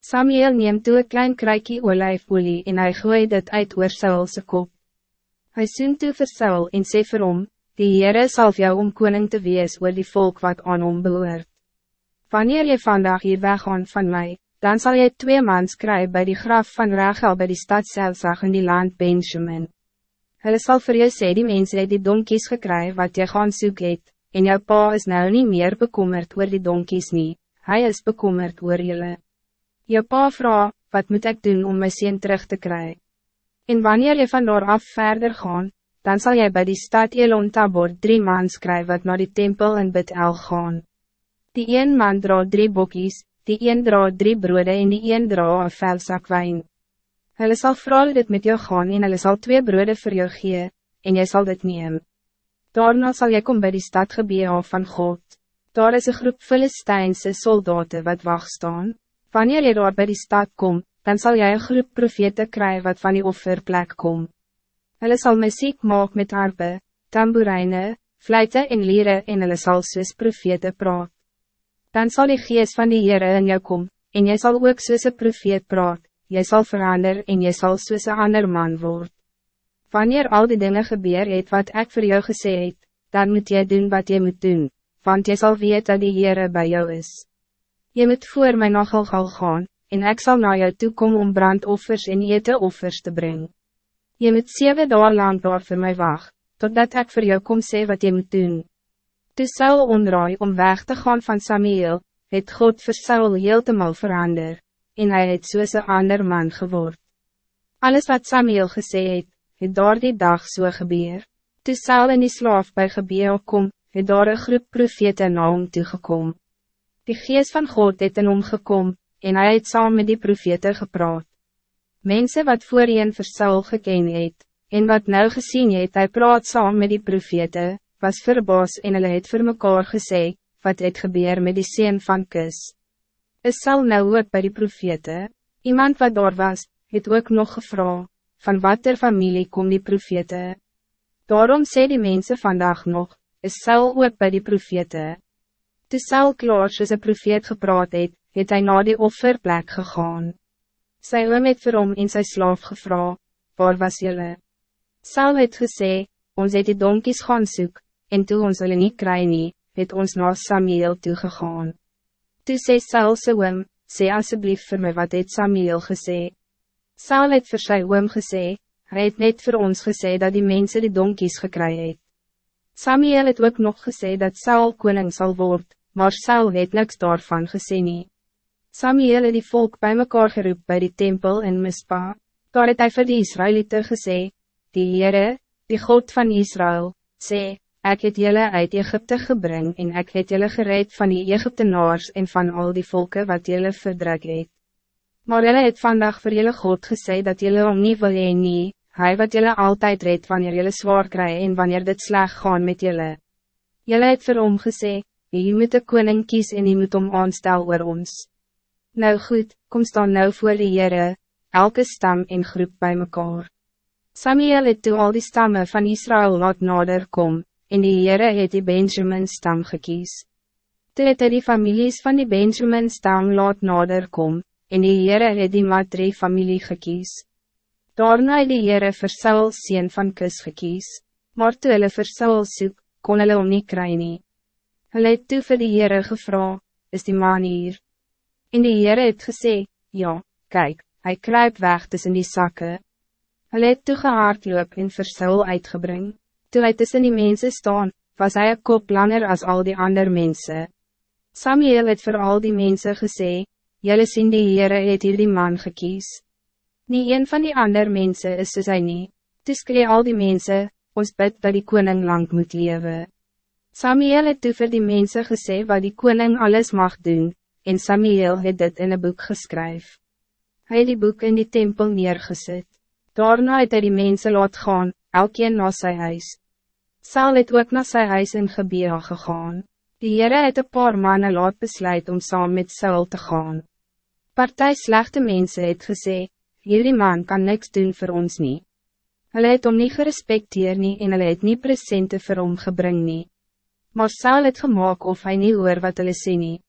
Samuel neemt toe een klein kruikje olijfolie en hy gooi dit uit oor Saulse kop. Hy soen toe vir Saul en sê vir hom, die Heere sal jou om koning te wees oor die volk wat aan hom behoort. Wanneer je vandaag hier weggaan van mij, dan zal je twee mans krijgen bij die graf van Rachel bij die stad Selsag in die land Benjamin. Hulle sal vir jou sê die mense het die donkies gekry wat jy gaan soek het, en jou pa is nou niet meer bekommerd oor die donkies nie, hy is bekommerd oor julle. Jou pa vraag, wat moet ik doen om my sien terug te krijgen? En wanneer je van daar af verder gaan, dan zal jij bij die stad Elon Tabor drie mans krijgen wat naar die tempel in Bethel gaan. Die een man dra drie bokkies, die een dra drie broode en die een dra een velzak wijn. Hulle sal vooral dit met jou gaan en hulle sal twee broode voor jou gee, en jy sal dit neem. Daarna zal jy kom bij die stad gebeur van God. Daar is een groep Filistijnse soldaten wat wacht staan. Wanneer jy daar bij die stad komt, dan zal jij een groep profete krijgen wat van die offerplek kom. Hulle sal muziek maak met harpe, tamboerijnen, fluiten en lieren en hulle sal soos profete praat. Dan zal die geest van die Heere in jou kom, en jy sal ook soos een profeet praat, jy sal verander en jy sal soos een ander man word. Wanneer al die dingen gebeur het wat ik voor jou gesê het, dan moet jy doen wat jy moet doen, want jy zal weten dat die Heere bij jou is. Je moet voor my nogal gaan, en ik zal naar jou toe komen om brandoffers en eteoffers te brengen. Je moet zeven dagen lang daar voor mij wacht, totdat ik voor jou kom sê wat je moet doen. Toe Saul ondraai om weg te gaan van Samuel, het God vir Saul heeltemal verander, en hij het soos een ander man geword. Alles wat Samuel gesê het, het daar die dag so gebeur. Toe Saul in die slaaf by gebeur kom, het daar een groep profete na hom toegekom. Die geest van God het in hom gekom, en hij het saam met die profete gepraat. Mensen wat voorheen vir Saul geken het, en wat nou gezien het, hij praat saam met die profete, was verbaas en hulle het vir mekaar gesê, wat het gebeur met die seen van kus. Is Saul nou ook by die profete? Iemand wat daar was, het ook nog gevra, van wat er familie kom die profete? Daarom sê die mensen vandaag nog, is Saul ook bij die profete? Toe Saul klaar soos een profeet gepraat het, het hy na die offerplek gegaan. Sy oom het vir hom en sy slaaf gevra, waar was jylle? Saul het gesê, ons het die donkies gaan soek, en toe ons hulle nie kry nie, het ons na Samuel toegegaan. Toe sê Saul sy oom, sê asseblief vir my wat het Samuel gesê. Saul het vir sy oom gesê, hy het net voor ons gesê dat die mensen die donkies gekry het. Samuel het ook nog gesê dat Saul koning zal worden, maar Saul het niks daarvan gesê nie. Samuel het die volk bij mekaar geroep bij die tempel in Mispa. Daar het hy vir die Israëlieten gesê, Die Heere, die God van Israël, sê, Ik het jullie uit Egypte gebring en ik het jullie gereed van die Egyptenaars en van al die volken wat jullie verdruk het. Maar jullie het vandaag voor jullie God gesê dat jullie om nie wil heen nie, hy wat jullie altijd reed wanneer jullie zwaar krijgen en wanneer dit sleg gaan met jullie. Jullie het vir hom gesê, Je moet de koning kies en je moet om aanstel oor ons. Nou goed, kom staan nou voor die Heere, elke stam en groep bij mekaar. Samuel het toe al die stammen van Israël laat nader kom, en die Heere het die Benjamin stam gekies. Toe het hy die families van die Benjamin stam laat nader kom, en die Heere het die Matri familie gekies. Daarna het die Heere vir Saul sien van kus gekies, maar toe hulle vir Saul soek, kon hulle om nie kry nie. Hulle het toe vir die Heere gevra, is die man hier? En die Heere het gesê, ja, kijk, hij kruip weg tussen die zakken. Hulle het toe gehaardloop en vir Saul uitgebring. Toe hy tussen die mensen staan, was hij een kop langer als al die andere mensen. Samuel het voor al die mensen gesê, Julle sien die Heere het hier die man gekies. Nie een van die andere mensen is soos hy nie. Toe al die mensen, ons bid dat die koning lang moet leven. Samuel het toe vir die mense gesê wat die koning alles mag doen, en Samuel het dit in een boek geskryf. Hij het die boek in die tempel neergezet. Daarna het hy die mense laat gaan, elkeen na sy huis. Saul het ook na sy huis in Gebea gegaan. Die Heere het een paar mannen laat besluit om saam met Saul te gaan. Partij slechte mensen het gesê, hierdie man kan niks doen voor ons niet. Hulle het om nie gerespecteer nie en hulle het nie presente vir hom gebring nie maar Saul het gemaakt of hij niet hoor wat hulle sê nie.